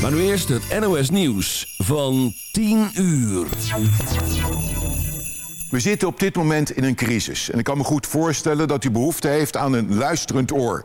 Maar nu eerst het NOS Nieuws van 10 uur. We zitten op dit moment in een crisis. En ik kan me goed voorstellen dat u behoefte heeft aan een luisterend oor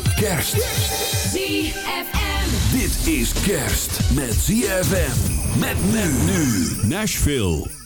Kerst. ZFM. Dit is kerst met ZFM. Met men nu. Nashville.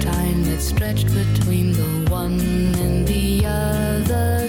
Time that stretched between the one and the other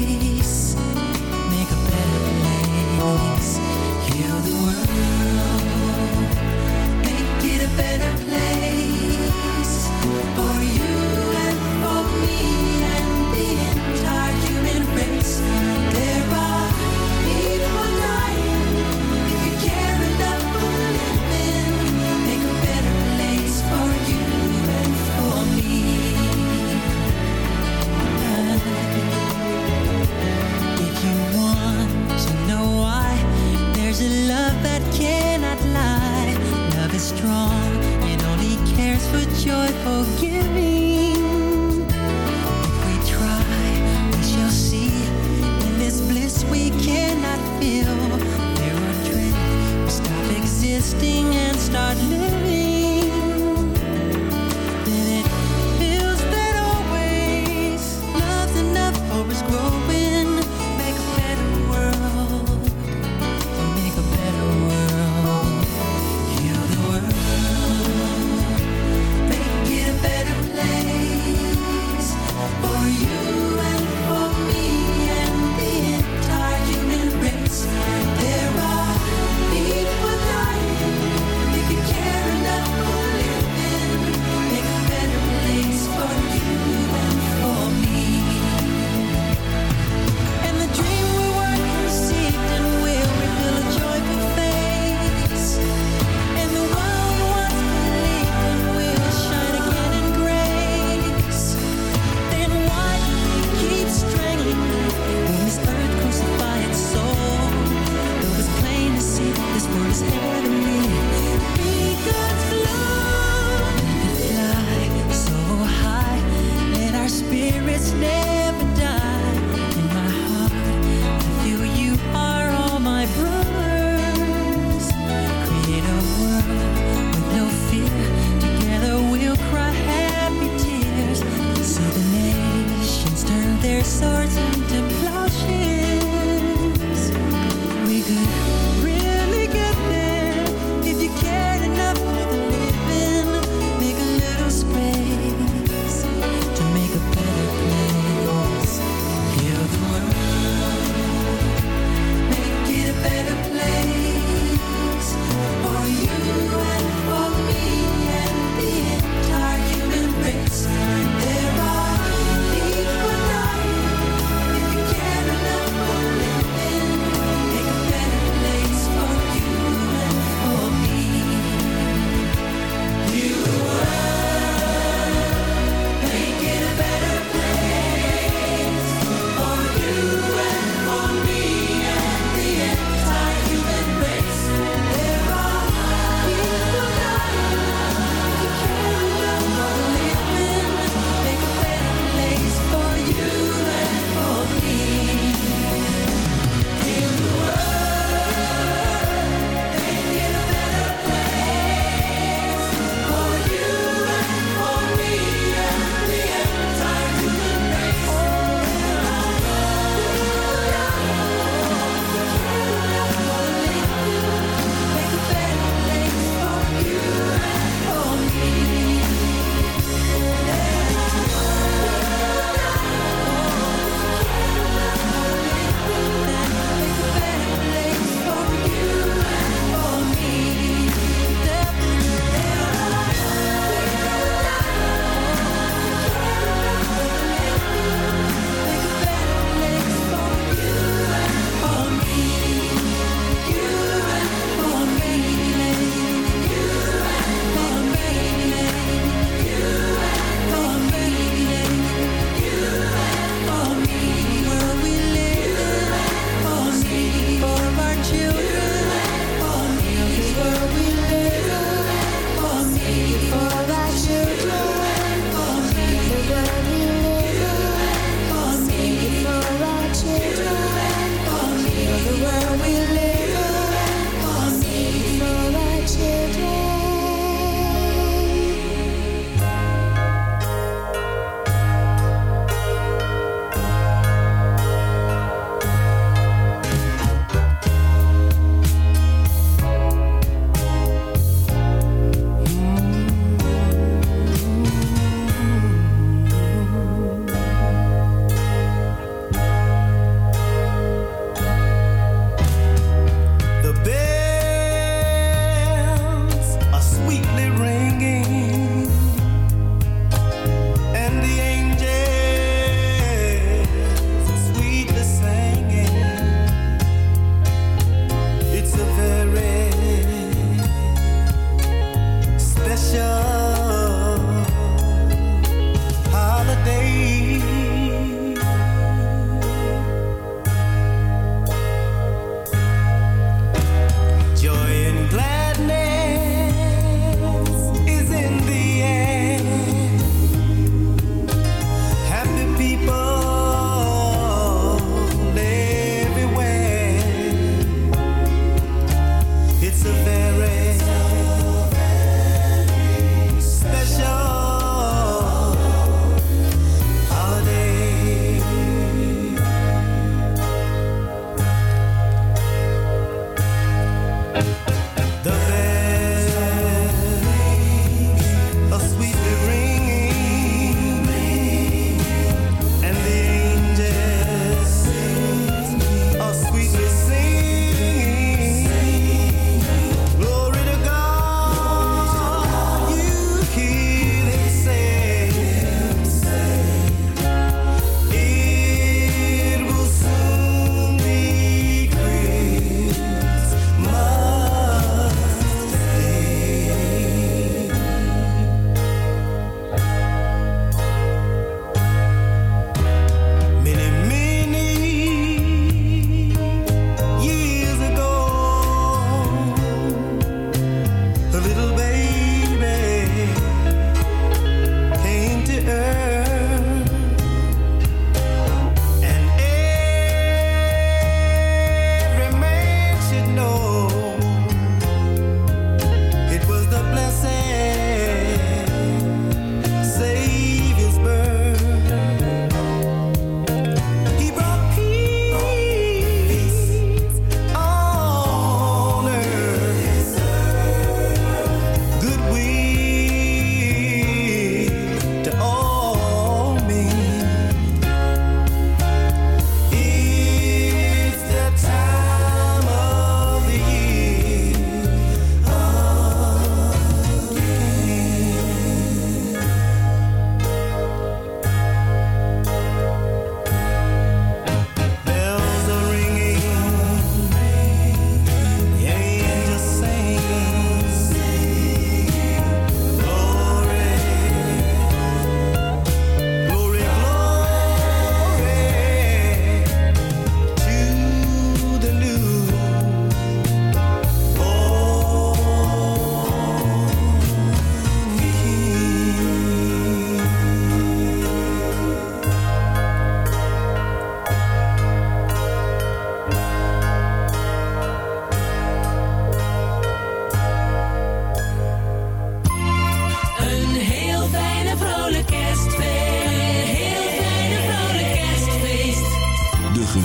heartless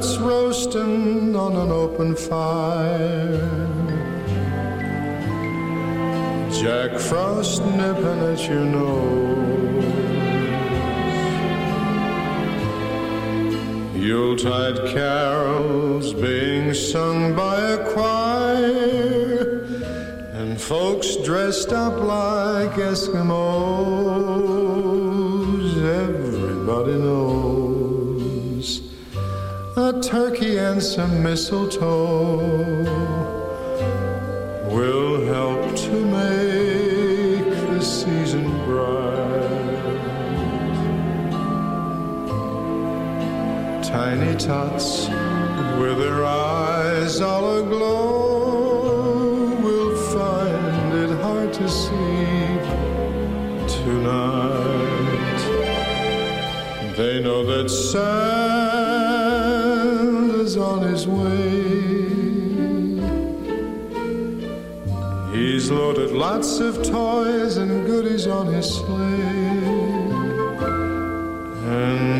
It's roasting Tiny tots with their eyes all aglow will find it hard to see tonight. They know that Santa's on his way. He's loaded lots of toys and goodies on his sleigh.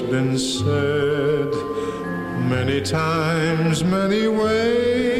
It's been said many times, many ways,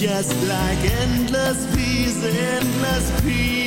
just like endless peace, endless peace.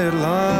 tired line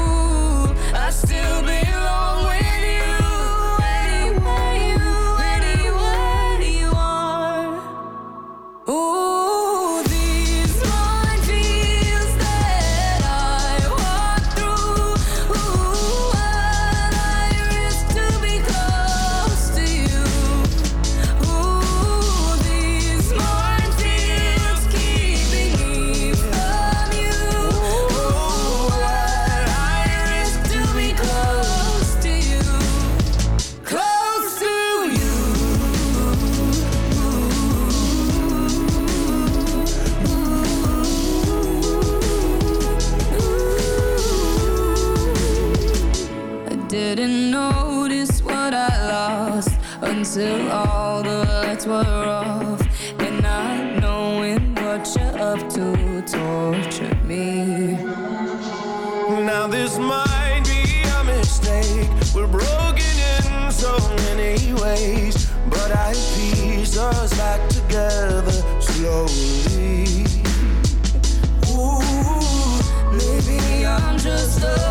still belong. Together slowly. Ooh, maybe I'm just a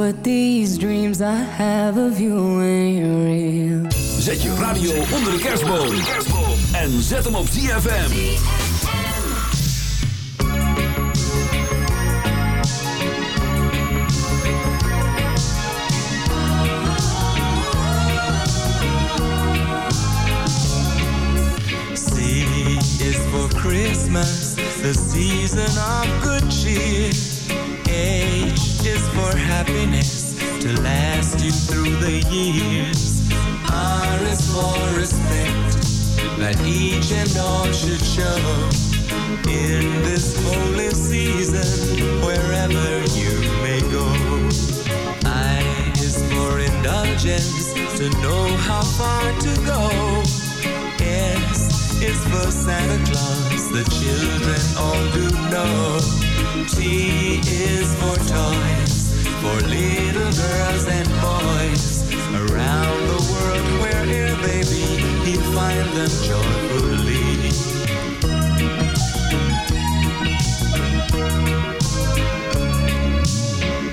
but these dreams I have of you ain't real. Zet je radio onder de kerstboom. En zet hem op ZFM. C is for Christmas, the season of good cheer. For happiness to last you through the years. R is for respect that each and all should show in this holy season, wherever you may go. I is for indulgence to know how far to go. S is for Santa Claus, the children all do know. T is for toys, for little girls and boys. Around the world, wherever they be, he'll find them joyfully.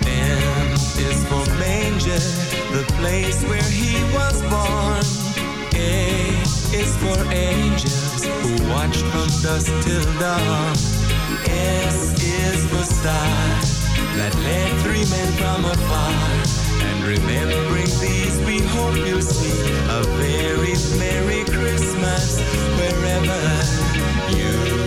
M is for manger, the place where he was born. A is for angels who watch from dusk till dawn. S is for star that led three men from afar. And remembering these, we hope you'll see a very Merry Christmas wherever you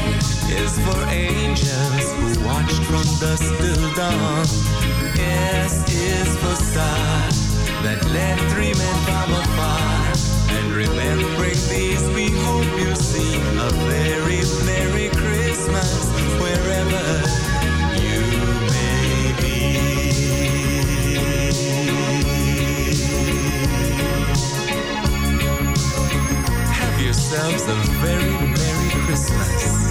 Is for angels who watched from dusk till dawn. S is for star that led three men from afar. And remembering these, we hope you see a very Merry Christmas wherever you may be. Have yourselves a very Merry Christmas.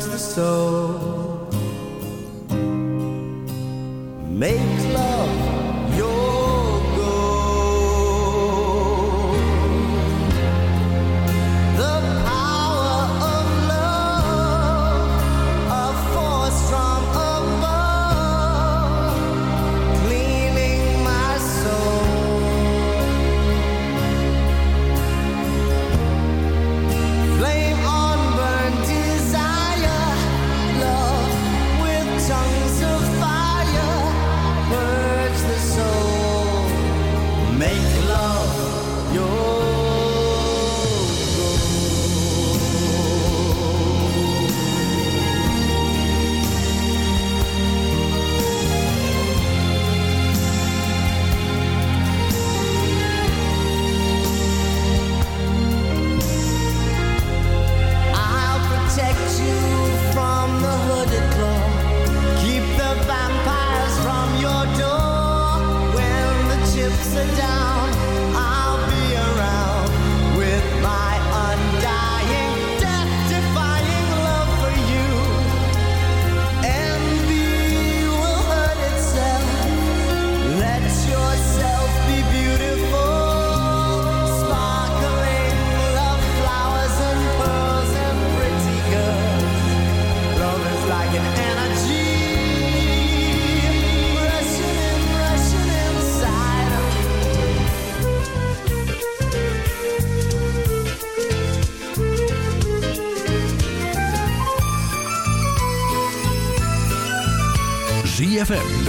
to the soul. Maybe